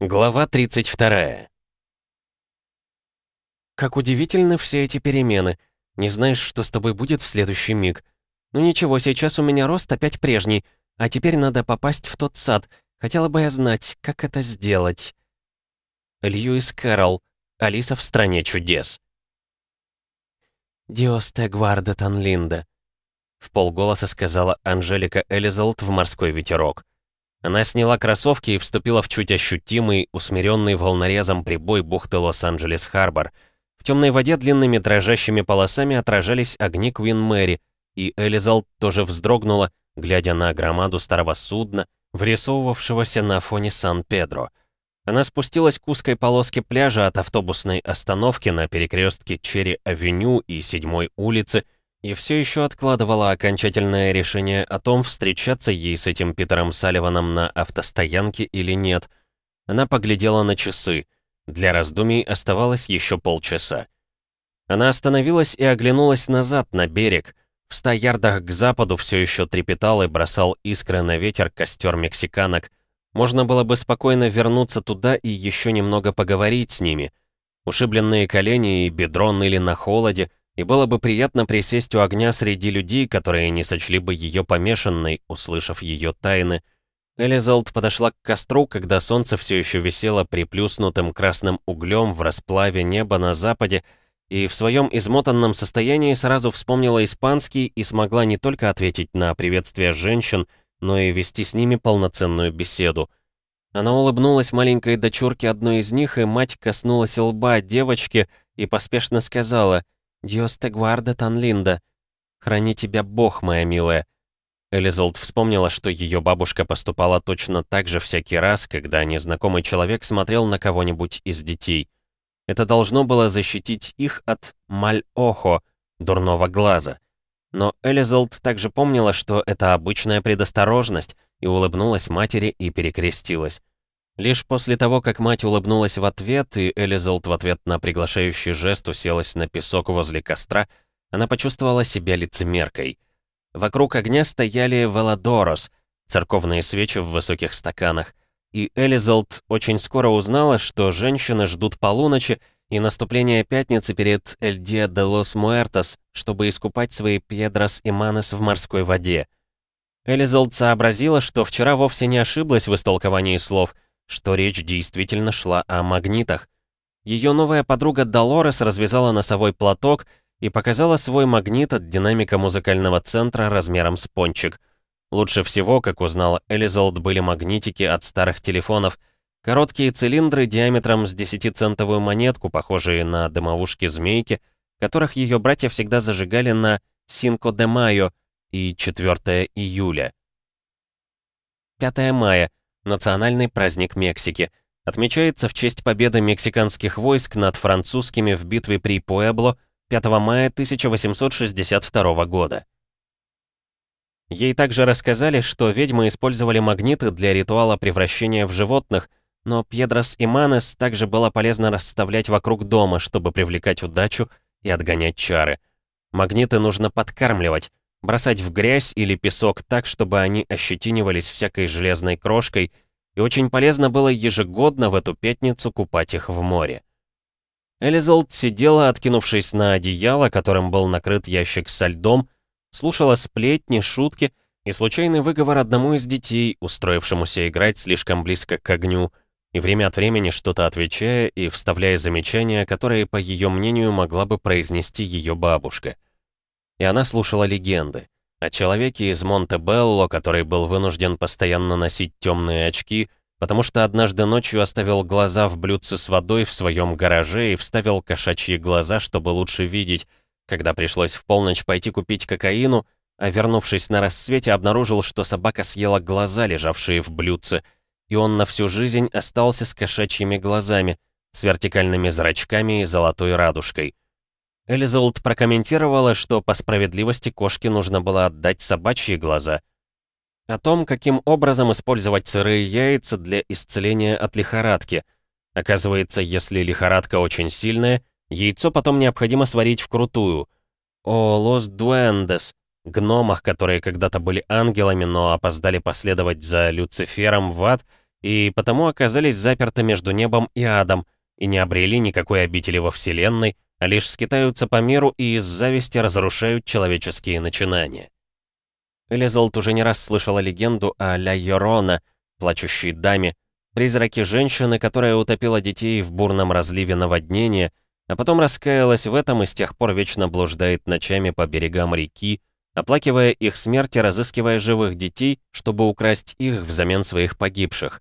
Глава 32 «Как удивительны все эти перемены. Не знаешь, что с тобой будет в следующий миг. Ну ничего, сейчас у меня рост опять прежний, а теперь надо попасть в тот сад. Хотела бы я знать, как это сделать». Льюис Кэрролл. Алиса в стране чудес. «Диос те гварда танлинда», — в полголоса сказала Анжелика Элизалт в морской ветерок. Она сняла кроссовки и вступила в чуть ощутимый, усмиренный волнорезом прибой бухты Лос-Анджелес-Харбор. В темной воде длинными дрожащими полосами отражались огни Квин Мэри, и Элизалт тоже вздрогнула, глядя на громаду старого судна, врисовывавшегося на фоне Сан-Педро. Она спустилась к узкой полоске пляжа от автобусной остановки на перекрестке Черри-авеню и 7 улицы, и все еще откладывала окончательное решение о том, встречаться ей с этим Питером Салливаном на автостоянке или нет. Она поглядела на часы. Для раздумий оставалось еще полчаса. Она остановилась и оглянулась назад, на берег. В ста ярдах к западу все еще трепетал и бросал искры на ветер костер мексиканок. Можно было бы спокойно вернуться туда и еще немного поговорить с ними. Ушибленные колени и бедро ныли на холоде, и было бы приятно присесть у огня среди людей, которые не сочли бы ее помешанной, услышав ее тайны. Элизалд подошла к костру, когда солнце все еще висело приплюснутым красным углем в расплаве неба на западе, и в своем измотанном состоянии сразу вспомнила испанский и смогла не только ответить на приветствие женщин, но и вести с ними полноценную беседу. Она улыбнулась маленькой дочурке одной из них, и мать коснулась лба девочки и поспешно сказала — «Диос те гварда танлинда». «Храни тебя Бог, моя милая». Элизалд вспомнила, что ее бабушка поступала точно так же всякий раз, когда незнакомый человек смотрел на кого-нибудь из детей. Это должно было защитить их от маль-охо, дурного глаза. Но Элизалд также помнила, что это обычная предосторожность, и улыбнулась матери и перекрестилась. Лишь после того, как мать улыбнулась в ответ, и Элизалд в ответ на приглашающий жест уселась на песок возле костра, она почувствовала себя лицемеркой. Вокруг огня стояли велодорос, церковные свечи в высоких стаканах, и Элизалд очень скоро узнала, что женщины ждут полуночи и наступления пятницы перед Эль Диа де лос Муэртос, чтобы искупать свои пьедрос и манес в морской воде. Элизалд сообразила, что вчера вовсе не ошиблась в истолковании слов — что речь действительно шла о магнитах. Ее новая подруга Долорес развязала носовой платок и показала свой магнит от динамика музыкального центра размером с пончик. Лучше всего, как узнала Элизалд, были магнитики от старых телефонов, короткие цилиндры диаметром с 10-центовую монетку, похожие на дымовушки-змейки, которых ее братья всегда зажигали на Синко де Майо и 4 июля. 5 мая — национальный праздник Мексики. Отмечается в честь победы мексиканских войск над французскими в битве при Пуэбло 5 мая 1862 года. Ей также рассказали, что ведьмы использовали магниты для ритуала превращения в животных, но Пьедрос и Манес также было полезно расставлять вокруг дома, чтобы привлекать удачу и отгонять чары. Магниты нужно подкармливать, бросать в грязь или песок так, чтобы они ощетинивались всякой железной крошкой, и очень полезно было ежегодно в эту пятницу купать их в море. Элизолд сидела, откинувшись на одеяло, которым был накрыт ящик со льдом, слушала сплетни, шутки и случайный выговор одному из детей, устроившемуся играть слишком близко к огню, и время от времени что-то отвечая и вставляя замечания, которые, по ее мнению, могла бы произнести ее бабушка — и она слушала легенды. О человеке из Монте-Белло, который был вынужден постоянно носить темные очки, потому что однажды ночью оставил глаза в блюдце с водой в своем гараже и вставил кошачьи глаза, чтобы лучше видеть, когда пришлось в полночь пойти купить кокаину, а вернувшись на рассвете, обнаружил, что собака съела глаза, лежавшие в блюдце, и он на всю жизнь остался с кошачьими глазами, с вертикальными зрачками и золотой радужкой. Элизалд прокомментировала, что по справедливости кошке нужно было отдать собачьи глаза. О том, каким образом использовать сырые яйца для исцеления от лихорадки. Оказывается, если лихорадка очень сильная, яйцо потом необходимо сварить вкрутую. О лос дуэндес, гномах, которые когда-то были ангелами, но опоздали последовать за Люцифером в ад, и потому оказались заперты между небом и адом, и не обрели никакой обители во Вселенной, а лишь скитаются по миру и из зависти разрушают человеческие начинания. Элизалт уже не раз слышала легенду о Ля Йорона, плачущей даме, призраке женщины, которая утопила детей в бурном разливе наводнения, а потом раскаялась в этом и с тех пор вечно блуждает ночами по берегам реки, оплакивая их смерть и разыскивая живых детей, чтобы украсть их взамен своих погибших.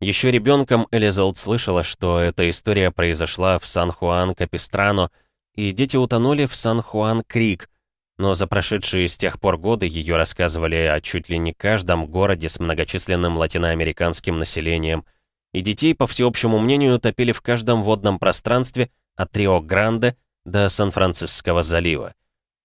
Еще ребенком Элизалд слышала, что эта история произошла в Сан-Хуан-Капистрано, и дети утонули в Сан-Хуан-Крик, но за прошедшие с тех пор годы ее рассказывали о чуть ли не каждом городе с многочисленным латиноамериканским населением, и детей, по всеобщему мнению, топили в каждом водном пространстве от Рио-Гранде до Сан-Франциского залива.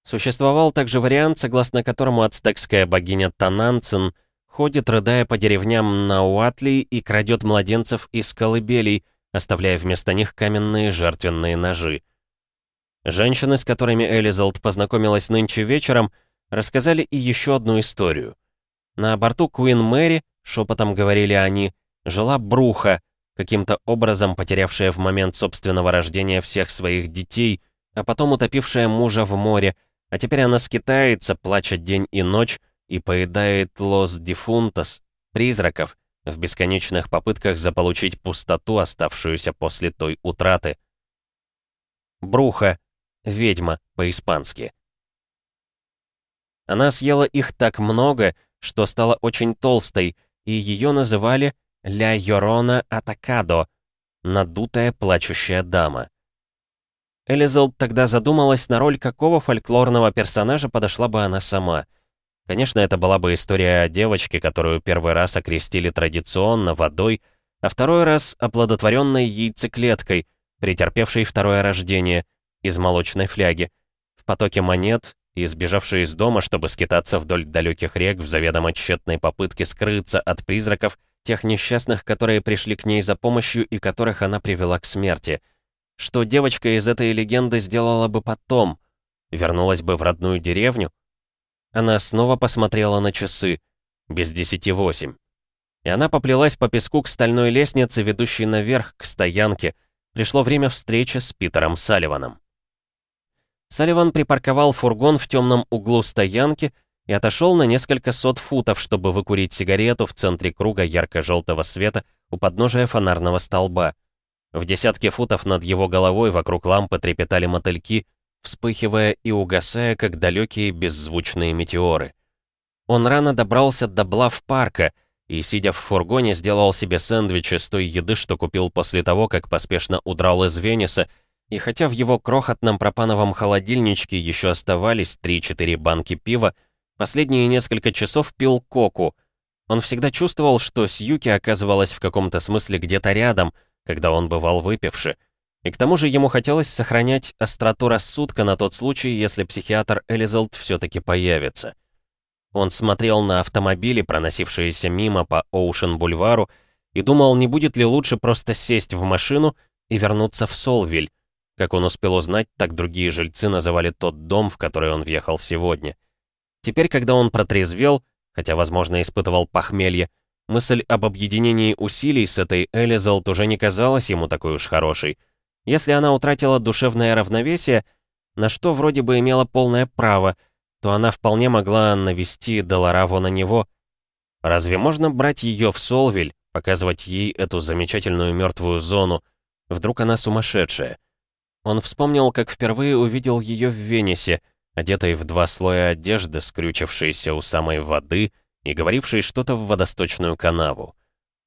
Существовал также вариант, согласно которому ацтекская богиня Тананцин – ходит, рыдая по деревням на Уатли и крадет младенцев из колыбелей, оставляя вместо них каменные жертвенные ножи. Женщины, с которыми Элизалд познакомилась нынче вечером, рассказали и еще одну историю. На борту Куин Мэри, шепотом говорили они, жила Бруха, каким-то образом потерявшая в момент собственного рождения всех своих детей, а потом утопившая мужа в море, а теперь она скитается, плача день и ночь, и поедает лос дифунтас, призраков, в бесконечных попытках заполучить пустоту, оставшуюся после той утраты. Бруха, ведьма по-испански. Она съела их так много, что стала очень толстой, и ее называли «Ля Йорона Атакадо», надутая плачущая дама. Элизалд тогда задумалась, на роль какого фольклорного персонажа подошла бы она сама. Конечно, это была бы история о девочке, которую первый раз окрестили традиционно водой, а второй раз оплодотворенной яйцеклеткой, претерпевшей второе рождение, из молочной фляги, в потоке монет и сбежавшей из дома, чтобы скитаться вдоль далеких рек в заведомо тщетной попытке скрыться от призраков, тех несчастных, которые пришли к ней за помощью и которых она привела к смерти. Что девочка из этой легенды сделала бы потом? Вернулась бы в родную деревню? Она снова посмотрела на часы. Без десяти восемь. И она поплелась по песку к стальной лестнице, ведущей наверх, к стоянке. Пришло время встречи с Питером Салливаном. Салливан припарковал фургон в темном углу стоянки и отошел на несколько сот футов, чтобы выкурить сигарету в центре круга ярко-желтого света у подножия фонарного столба. В десятке футов над его головой вокруг лампы трепетали мотыльки, вспыхивая и угасая, как далекие беззвучные метеоры. Он рано добрался до Блав-парка и, сидя в фургоне, сделал себе сэндвич из той еды, что купил после того, как поспешно удрал из Венеса, и хотя в его крохотном пропановом холодильничке еще оставались 3-4 банки пива, последние несколько часов пил коку. Он всегда чувствовал, что Сьюки оказывалась в каком-то смысле где-то рядом, когда он бывал выпивший. И к тому же ему хотелось сохранять остроту рассудка на тот случай, если психиатр Элизалд все-таки появится. Он смотрел на автомобили, проносившиеся мимо по Оушен-бульвару, и думал, не будет ли лучше просто сесть в машину и вернуться в Солвиль. Как он успел узнать, так другие жильцы называли тот дом, в который он въехал сегодня. Теперь, когда он протрезвел, хотя, возможно, испытывал похмелье, мысль об объединении усилий с этой Элизалд уже не казалась ему такой уж хорошей — если она утратила душевное равновесие, на что вроде бы имела полное право, то она вполне могла навести Делараву на него. Разве можно брать ее в Солвиль, показывать ей эту замечательную мертвую зону? Вдруг она сумасшедшая? Он вспомнил, как впервые увидел ее в Венесе, одетой в два слоя одежды, скрючившейся у самой воды и говорившей что-то в водосточную канаву.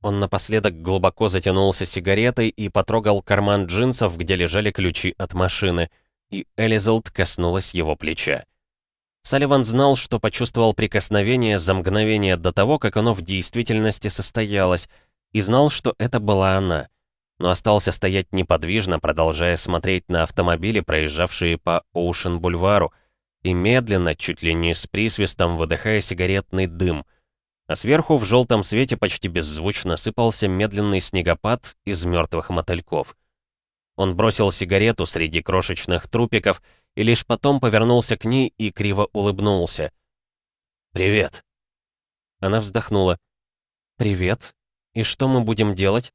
Он напоследок глубоко затянулся сигаретой и потрогал карман джинсов, где лежали ключи от машины, и Элизалд коснулась его плеча. Салливан знал, что почувствовал прикосновение за мгновение до того, как оно в действительности состоялось, и знал, что это была она. Но остался стоять неподвижно, продолжая смотреть на автомобили, проезжавшие по Оушен-бульвару, и медленно, чуть ли не с присвистом, выдыхая сигаретный дым — а сверху в желтом свете почти беззвучно сыпался медленный снегопад из мертвых мотыльков. Он бросил сигарету среди крошечных трупиков и лишь потом повернулся к ней и криво улыбнулся. «Привет». Она вздохнула. «Привет. И что мы будем делать?»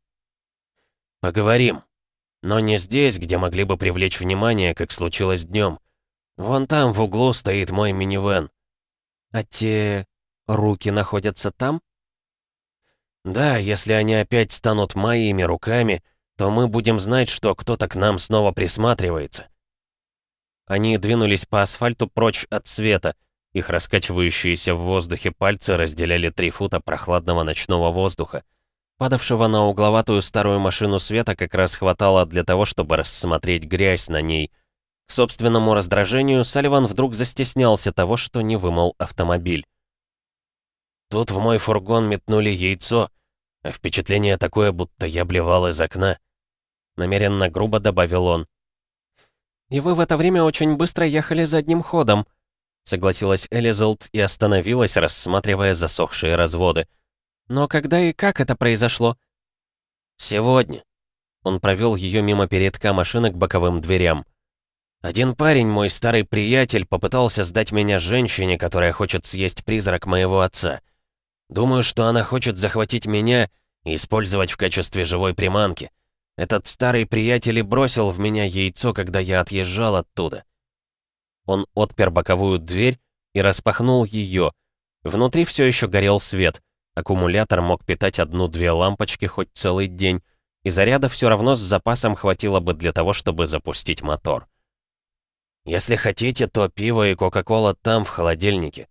«Поговорим. Но не здесь, где могли бы привлечь внимание, как случилось днем. Вон там в углу стоит мой минивэн». «А те руки находятся там?» «Да, если они опять станут моими руками, то мы будем знать, что кто-то к нам снова присматривается». Они двинулись по асфальту прочь от света. Их раскачивающиеся в воздухе пальцы разделяли три фута прохладного ночного воздуха. Падавшего на угловатую старую машину света как раз хватало для того, чтобы рассмотреть грязь на ней. К собственному раздражению Салливан вдруг застеснялся того, что не вымыл автомобиль. Тут в мой фургон метнули яйцо, а впечатление такое, будто я блевал из окна. Намеренно грубо добавил он. «И вы в это время очень быстро ехали задним ходом», согласилась Элизалд и остановилась, рассматривая засохшие разводы. «Но когда и как это произошло?» «Сегодня». Он провел ее мимо передка машины к боковым дверям. «Один парень, мой старый приятель, попытался сдать меня женщине, которая хочет съесть призрак моего отца. Думаю, что она хочет захватить меня и использовать в качестве живой приманки. Этот старый приятель и бросил в меня яйцо, когда я отъезжал оттуда». Он отпер боковую дверь и распахнул ее. Внутри все еще горел свет — Аккумулятор мог питать одну-две лампочки хоть целый день, и заряда все равно с запасом хватило бы для того, чтобы запустить мотор. «Если хотите, то пиво и Кока-Кола там, в холодильнике».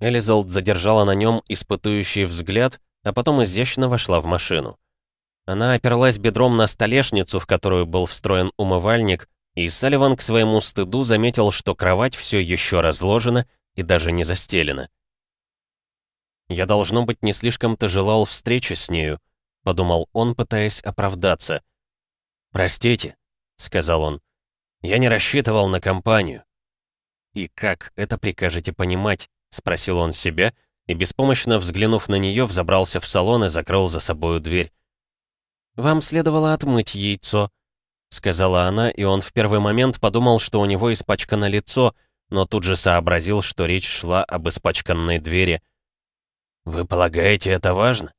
Элизалд задержала на нем испытующий взгляд, а потом изящно вошла в машину. Она оперлась бедром на столешницу, в которую был встроен умывальник, и Салливан к своему стыду заметил, что кровать все еще разложена и даже не застелена. «Я, должно быть, не слишком-то желал встречи с нею», — подумал он, пытаясь оправдаться. «Простите», — сказал он, — «я не рассчитывал на компанию». «И как это прикажете понимать?» — спросил он себя, и, беспомощно взглянув на нее, взобрался в салон и закрыл за собою дверь. «Вам следовало отмыть яйцо», — сказала она, и он в первый момент подумал, что у него испачкано лицо, но тут же сообразил, что речь шла об испачканной двери — «Вы полагаете, это важно?»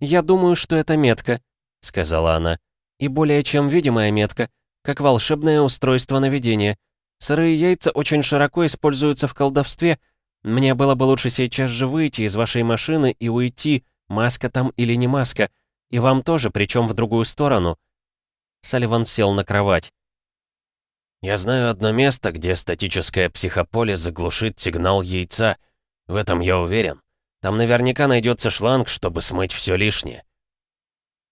«Я думаю, что это метка», — сказала она. «И более чем видимая метка, как волшебное устройство наведения. Сырые яйца очень широко используются в колдовстве. Мне было бы лучше сейчас же выйти из вашей машины и уйти, маска там или не маска. И вам тоже, причем в другую сторону». Салливан сел на кровать. «Я знаю одно место, где статическое психополе заглушит сигнал яйца. В этом я уверен. Там наверняка найдется шланг, чтобы смыть все лишнее.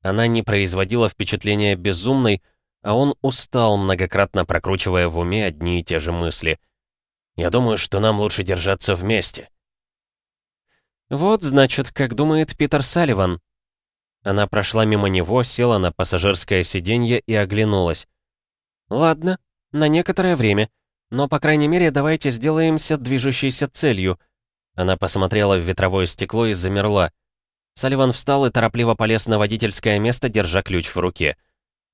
Она не производила впечатления безумной, а он устал, многократно прокручивая в уме одни и те же мысли. «Я думаю, что нам лучше держаться вместе». «Вот, значит, как думает Питер Салливан». Она прошла мимо него, села на пассажирское сиденье и оглянулась. «Ладно, на некоторое время, но, по крайней мере, давайте сделаемся движущейся целью — она посмотрела в ветровое стекло и замерла. Салливан встал и торопливо полез на водительское место, держа ключ в руке.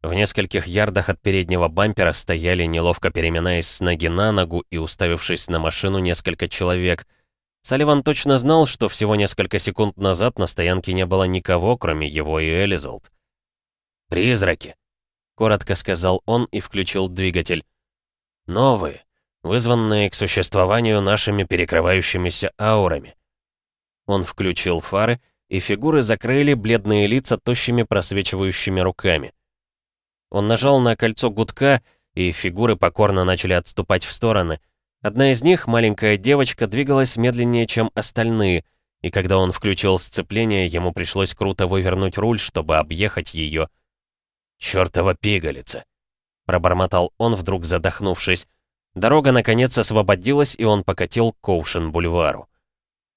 В нескольких ярдах от переднего бампера стояли, неловко переминаясь с ноги на ногу и уставившись на машину несколько человек. Салливан точно знал, что всего несколько секунд назад на стоянке не было никого, кроме его и Элизалд. «Призраки», — коротко сказал он и включил двигатель. «Новые, вызванные к существованию нашими перекрывающимися аурами. Он включил фары, и фигуры закрыли бледные лица тощими просвечивающими руками. Он нажал на кольцо гудка, и фигуры покорно начали отступать в стороны. Одна из них, маленькая девочка, двигалась медленнее, чем остальные, и когда он включил сцепление, ему пришлось круто вывернуть руль, чтобы объехать ее. «Чёртова пигалица!» — пробормотал он, вдруг задохнувшись. Дорога наконец освободилась, и он покатил к Коушен-бульвару.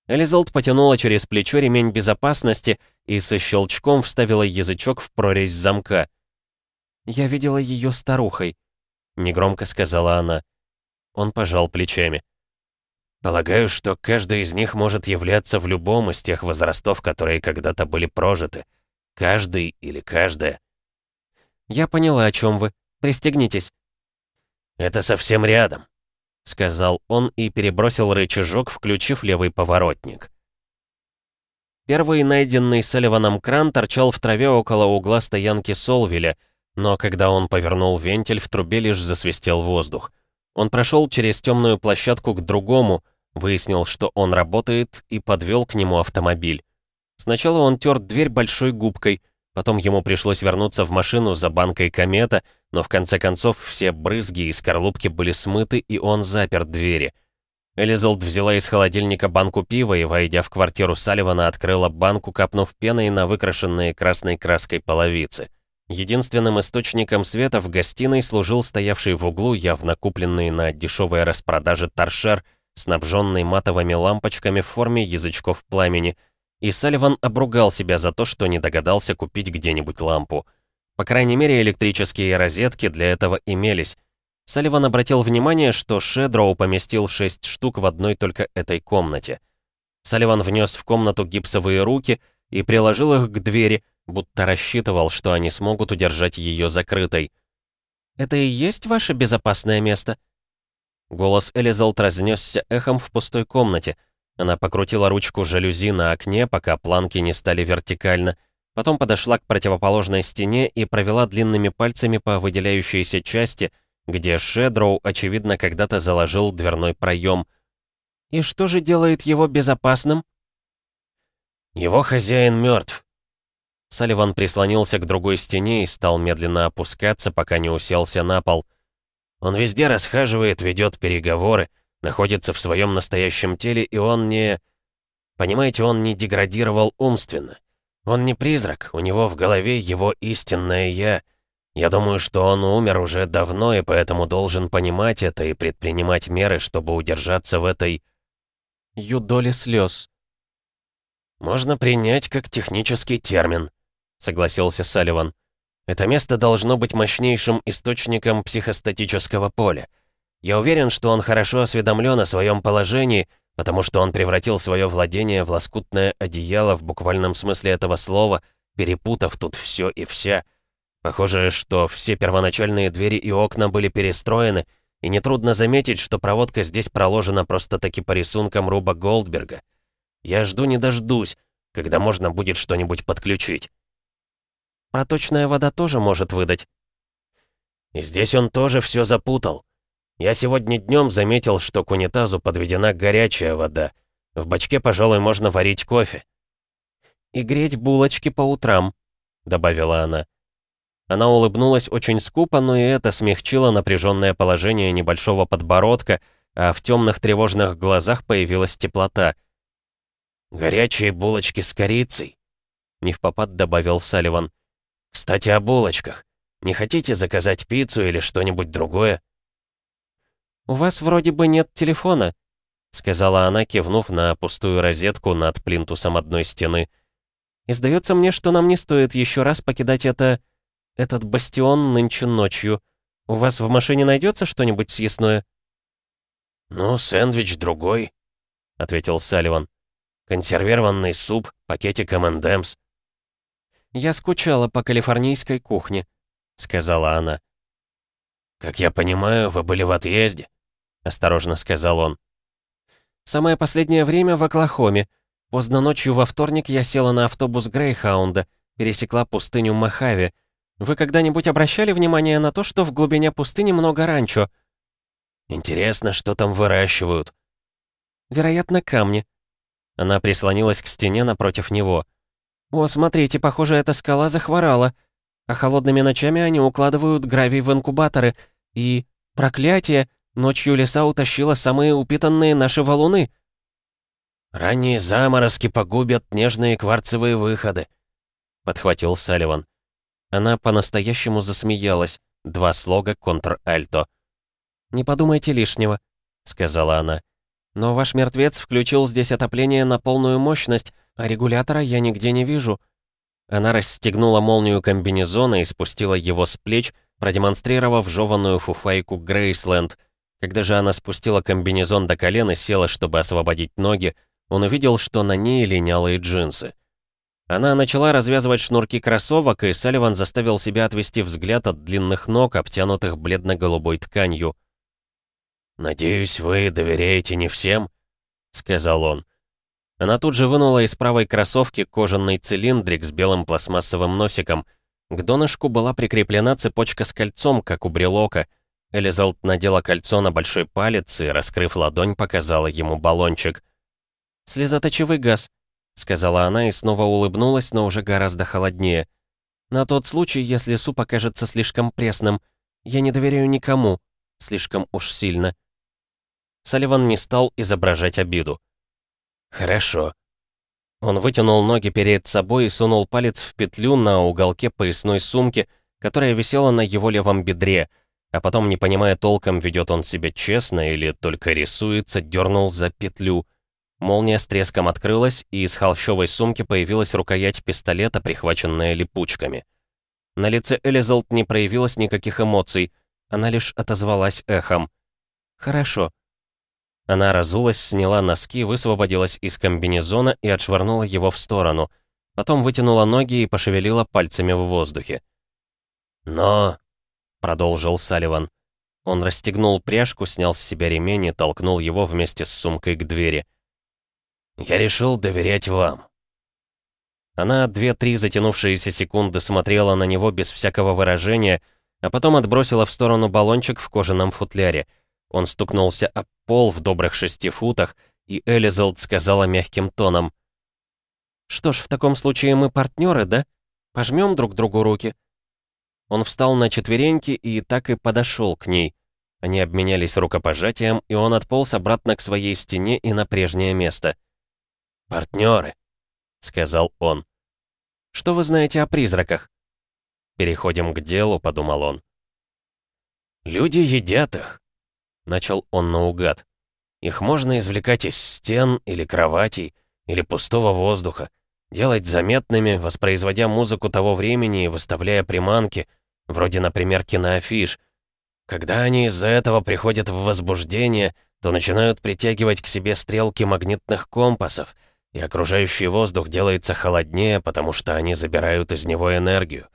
Элизалд потянула через плечо ремень безопасности и со щелчком вставила язычок в прорезь замка. «Я видела ее старухой», — негромко сказала она. Он пожал плечами. «Полагаю, что каждый из них может являться в любом из тех возрастов, которые когда-то были прожиты. Каждый или каждая». «Я поняла, о чем вы. Пристегнитесь». «Это совсем рядом», — сказал он и перебросил рычажок, включив левый поворотник. Первый найденный Салливаном кран торчал в траве около угла стоянки Солвиля, но когда он повернул вентиль, в трубе лишь засвистел воздух. Он прошел через темную площадку к другому, выяснил, что он работает, и подвел к нему автомобиль. Сначала он тер дверь большой губкой, потом ему пришлось вернуться в машину за банкой комета, но в конце концов все брызги и скорлупки были смыты, и он запер двери — Элизалд взяла из холодильника банку пива и, войдя в квартиру Салливана, открыла банку, капнув пеной на выкрашенные красной краской половицы. Единственным источником света в гостиной служил стоявший в углу, явно купленный на дешевой распродаже торшер, снабженный матовыми лампочками в форме язычков пламени, и Салливан обругал себя за то, что не догадался купить где-нибудь лампу. По крайней мере, электрические розетки для этого имелись, Салливан обратил внимание, что Шедроу поместил шесть штук в одной только этой комнате. Салливан внес в комнату гипсовые руки и приложил их к двери, будто рассчитывал, что они смогут удержать ее закрытой. «Это и есть ваше безопасное место?» Голос Элизалт разнесся эхом в пустой комнате. Она покрутила ручку жалюзи на окне, пока планки не стали вертикально. Потом подошла к противоположной стене и провела длинными пальцами по выделяющейся части — где Шедроу, очевидно, когда-то заложил дверной проем. «И что же делает его безопасным?» «Его хозяин мертв. Салливан прислонился к другой стене и стал медленно опускаться, пока не уселся на пол. Он везде расхаживает, ведет переговоры, находится в своем настоящем теле, и он не... Понимаете, он не деградировал умственно. Он не призрак, у него в голове его истинное «я», я думаю, что он умер уже давно и поэтому должен понимать это и предпринимать меры, чтобы удержаться в этой... юдоле слез. «Можно принять как технический термин», — согласился Салливан. «Это место должно быть мощнейшим источником психостатического поля. Я уверен, что он хорошо осведомлен о своем положении, потому что он превратил свое владение в лоскутное одеяло в буквальном смысле этого слова, перепутав тут все и вся». Похоже, что все первоначальные двери и окна были перестроены, и нетрудно заметить, что проводка здесь проложена просто-таки по рисункам Руба Голдберга. Я жду не дождусь, когда можно будет что-нибудь подключить. Проточная вода тоже может выдать. И здесь он тоже все запутал. Я сегодня днем заметил, что к унитазу подведена горячая вода. В бачке, пожалуй, можно варить кофе. «И греть булочки по утрам», — добавила она. Она улыбнулась очень скупо, но и это смягчило напряженное положение небольшого подбородка, а в темных тревожных глазах появилась теплота. «Горячие булочки с корицей», — не в попад добавил Салливан. «Кстати, о булочках. Не хотите заказать пиццу или что-нибудь другое?» «У вас вроде бы нет телефона», — сказала она, кивнув на пустую розетку над плинтусом одной стены. «И сдается мне, что нам не стоит еще раз покидать это этот бастион нынче ночью. У вас в машине найдется что-нибудь съестное?» «Ну, сэндвич другой», — ответил Салливан. «Консервированный суп, пакетик M&M's». «Я скучала по калифорнийской кухне», — сказала она. «Как я понимаю, вы были в отъезде», — осторожно сказал он. «Самое последнее время в Оклахоме. Поздно ночью во вторник я села на автобус Грейхаунда, пересекла пустыню Мохаве, вы когда-нибудь обращали внимание на то, что в глубине пустыни много ранчо? Интересно, что там выращивают? Вероятно, камни. Она прислонилась к стене напротив него. О, смотрите, похоже, эта скала захворала. А холодными ночами они укладывают гравий в инкубаторы. И... Проклятие! Ночью леса утащила самые упитанные наши валуны. «Ранние заморозки погубят нежные кварцевые выходы», — подхватил Салливан. Она по-настоящему засмеялась. Два слога контр-альто. «Не подумайте лишнего», — сказала она. «Но ваш мертвец включил здесь отопление на полную мощность, а регулятора я нигде не вижу». Она расстегнула молнию комбинезона и спустила его с плеч, продемонстрировав жеванную фуфайку Грейсленд. Когда же она спустила комбинезон до колен и села, чтобы освободить ноги, он увидел, что на ней линялые джинсы. Она начала развязывать шнурки кроссовок, и Салливан заставил себя отвести взгляд от длинных ног, обтянутых бледно-голубой тканью. «Надеюсь, вы доверяете не всем?» — сказал он. Она тут же вынула из правой кроссовки кожаный цилиндрик с белым пластмассовым носиком. К донышку была прикреплена цепочка с кольцом, как у брелока. Элизалт надела кольцо на большой палец и, раскрыв ладонь, показала ему баллончик. «Слезоточивый газ», — сказала она и снова улыбнулась, но уже гораздо холоднее. «На тот случай, если суп окажется слишком пресным. Я не доверяю никому. Слишком уж сильно». Салливан не стал изображать обиду. «Хорошо». Он вытянул ноги перед собой и сунул палец в петлю на уголке поясной сумки, которая висела на его левом бедре, а потом, не понимая толком, ведет он себя честно или только рисуется, дернул за петлю. Молния с треском открылась, и из холщовой сумки появилась рукоять пистолета, прихваченная липучками. На лице Элизалт не проявилось никаких эмоций, она лишь отозвалась эхом. «Хорошо». Она разулась, сняла носки, высвободилась из комбинезона и отшвырнула его в сторону. Потом вытянула ноги и пошевелила пальцами в воздухе. «Но...» — продолжил Салливан. Он расстегнул пряжку, снял с себя ремень и толкнул его вместе с сумкой к двери. «Я решил доверять вам». Она две-три затянувшиеся секунды смотрела на него без всякого выражения, а потом отбросила в сторону баллончик в кожаном футляре. Он стукнулся об пол в добрых шести футах, и Элизалд сказала мягким тоном. «Что ж, в таком случае мы партнеры, да? Пожмем друг другу руки?» Он встал на четвереньки и так и подошел к ней. Они обменялись рукопожатием, и он отполз обратно к своей стене и на прежнее место. «Партнеры», — сказал он. «Что вы знаете о призраках?» «Переходим к делу», — подумал он. «Люди едят их», — начал он наугад. «Их можно извлекать из стен или кроватей, или пустого воздуха, делать заметными, воспроизводя музыку того времени и выставляя приманки, вроде, например, киноафиш. Когда они из-за этого приходят в возбуждение, то начинают притягивать к себе стрелки магнитных компасов, и окружающий воздух делается холоднее, потому что они забирают из него энергию.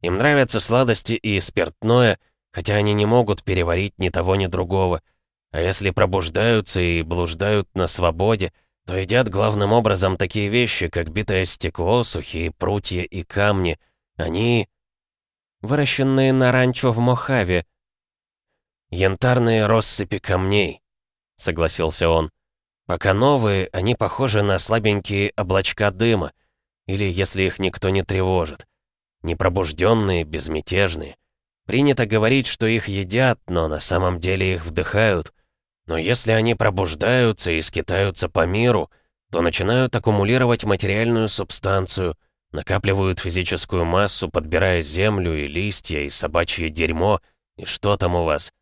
Им нравятся сладости и спиртное — хотя они не могут переварить ни того, ни другого. А если пробуждаются и блуждают на свободе, то едят главным образом такие вещи, как битое стекло, сухие прутья и камни. Они... Выращенные на ранчо в Мохаве. «Янтарные россыпи камней», — согласился он. «Пока новые, они похожи на слабенькие облачка дыма, или если их никто не тревожит. Непробужденные, безмятежные. Принято говорить, что их едят, но на самом деле их вдыхают. Но если они пробуждаются и скитаются по миру, то начинают аккумулировать материальную субстанцию, накапливают физическую массу, подбирая землю и листья, и собачье дерьмо, и что там у вас?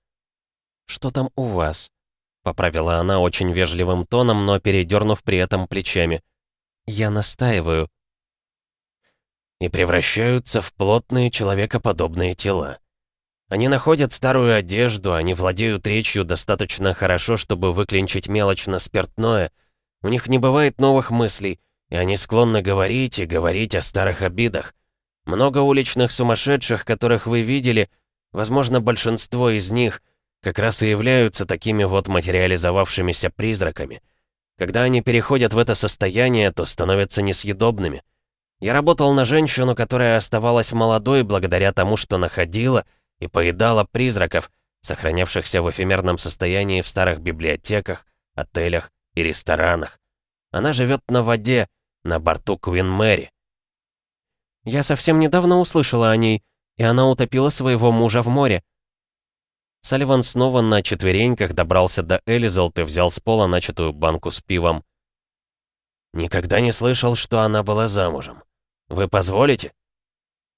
«Что там у вас?» — поправила она очень вежливым тоном, но передернув при этом плечами. «Я настаиваю». «И превращаются в плотные человекоподобные тела. Они находят старую одежду, они владеют речью достаточно хорошо, чтобы выклинчить мелочь на спиртное. У них не бывает новых мыслей, и они склонны говорить и говорить о старых обидах. Много уличных сумасшедших, которых вы видели, возможно, большинство из них как раз и являются такими вот материализовавшимися призраками. Когда они переходят в это состояние, то становятся несъедобными. Я работал на женщину, которая оставалась молодой благодаря тому, что находила — и поедала призраков, сохранявшихся в эфемерном состоянии в старых библиотеках, отелях и ресторанах. Она живет на воде, на борту Квин Мэри. Я совсем недавно услышала о ней, и она утопила своего мужа в море. Салливан снова на четвереньках добрался до Элизалт и взял с пола начатую банку с пивом. «Никогда не слышал, что она была замужем. Вы позволите?»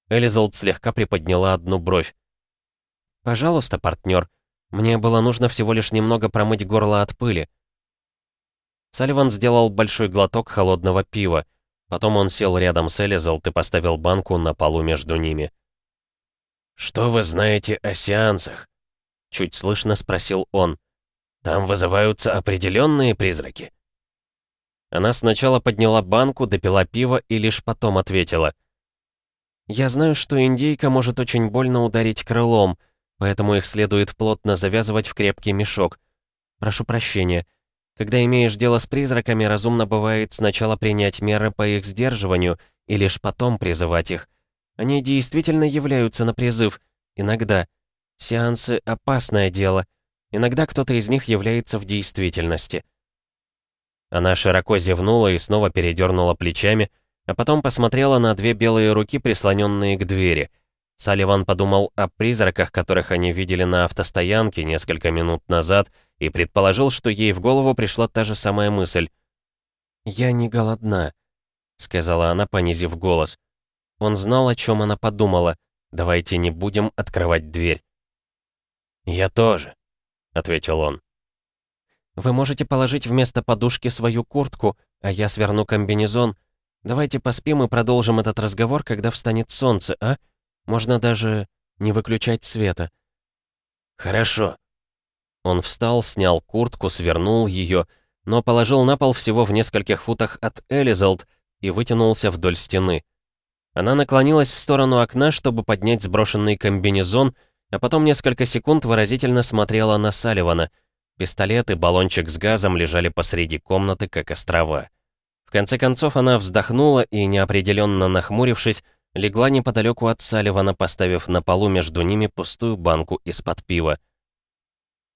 Элизалт слегка приподняла одну бровь. «Пожалуйста, партнер. Мне было нужно всего лишь немного промыть горло от пыли». Салливан сделал большой глоток холодного пива. Потом он сел рядом с Элизалт и поставил банку на полу между ними. «Что вы знаете о сеансах?» Чуть слышно спросил он. «Там вызываются определенные призраки?» Она сначала подняла банку, допила пиво и лишь потом ответила. «Я знаю, что индейка может очень больно ударить крылом, поэтому их следует плотно завязывать в крепкий мешок. Прошу прощения. Когда имеешь дело с призраками, разумно бывает сначала принять меры по их сдерживанию и лишь потом призывать их. Они действительно являются на призыв. Иногда. Сеансы — опасное дело. Иногда кто-то из них является в действительности. Она широко зевнула и снова передернула плечами, а потом посмотрела на две белые руки, прислоненные к двери. Салливан подумал о призраках, которых они видели на автостоянке несколько минут назад, и предположил, что ей в голову пришла та же самая мысль. «Я не голодна», — сказала она, понизив голос. Он знал, о чем она подумала. «Давайте не будем открывать дверь». «Я тоже», — ответил он. «Вы можете положить вместо подушки свою куртку, а я сверну комбинезон. Давайте поспим и продолжим этот разговор, когда встанет солнце, а? Можно даже не выключать света». «Хорошо». Он встал, снял куртку, свернул ее, но положил на пол всего в нескольких футах от Элизалд и вытянулся вдоль стены. Она наклонилась в сторону окна, чтобы поднять сброшенный комбинезон, а потом несколько секунд выразительно смотрела на Салливана — Пистолет и баллончик с газом лежали посреди комнаты, как острова. В конце концов она вздохнула и, неопределенно нахмурившись, легла неподалеку от Салливана, поставив на полу между ними пустую банку из-под пива.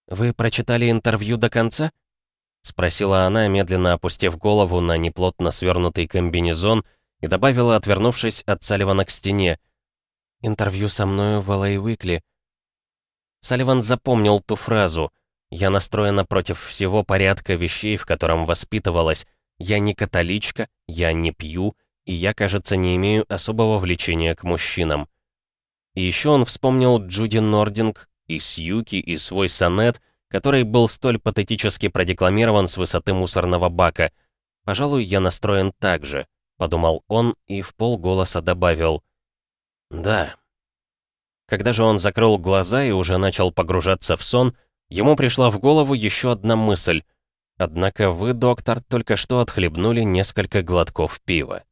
«Вы прочитали интервью до конца?» — спросила она, медленно опустив голову на неплотно свернутый комбинезон и добавила, отвернувшись от Салливана к стене. «Интервью со мною в LA Weekly». Салливан запомнил ту фразу — я настроена против всего порядка вещей, в котором воспитывалась. Я не католичка, я не пью, и я, кажется, не имею особого влечения к мужчинам. И еще он вспомнил Джуди Нординг, и Сьюки, и свой сонет, который был столь патетически продекламирован с высоты мусорного бака. «Пожалуй, я настроен так же», — подумал он и в полголоса добавил. «Да». Когда же он закрыл глаза и уже начал погружаться в сон, — Ему пришла в голову еще одна мысль. Однако вы, доктор, только что отхлебнули несколько глотков пива.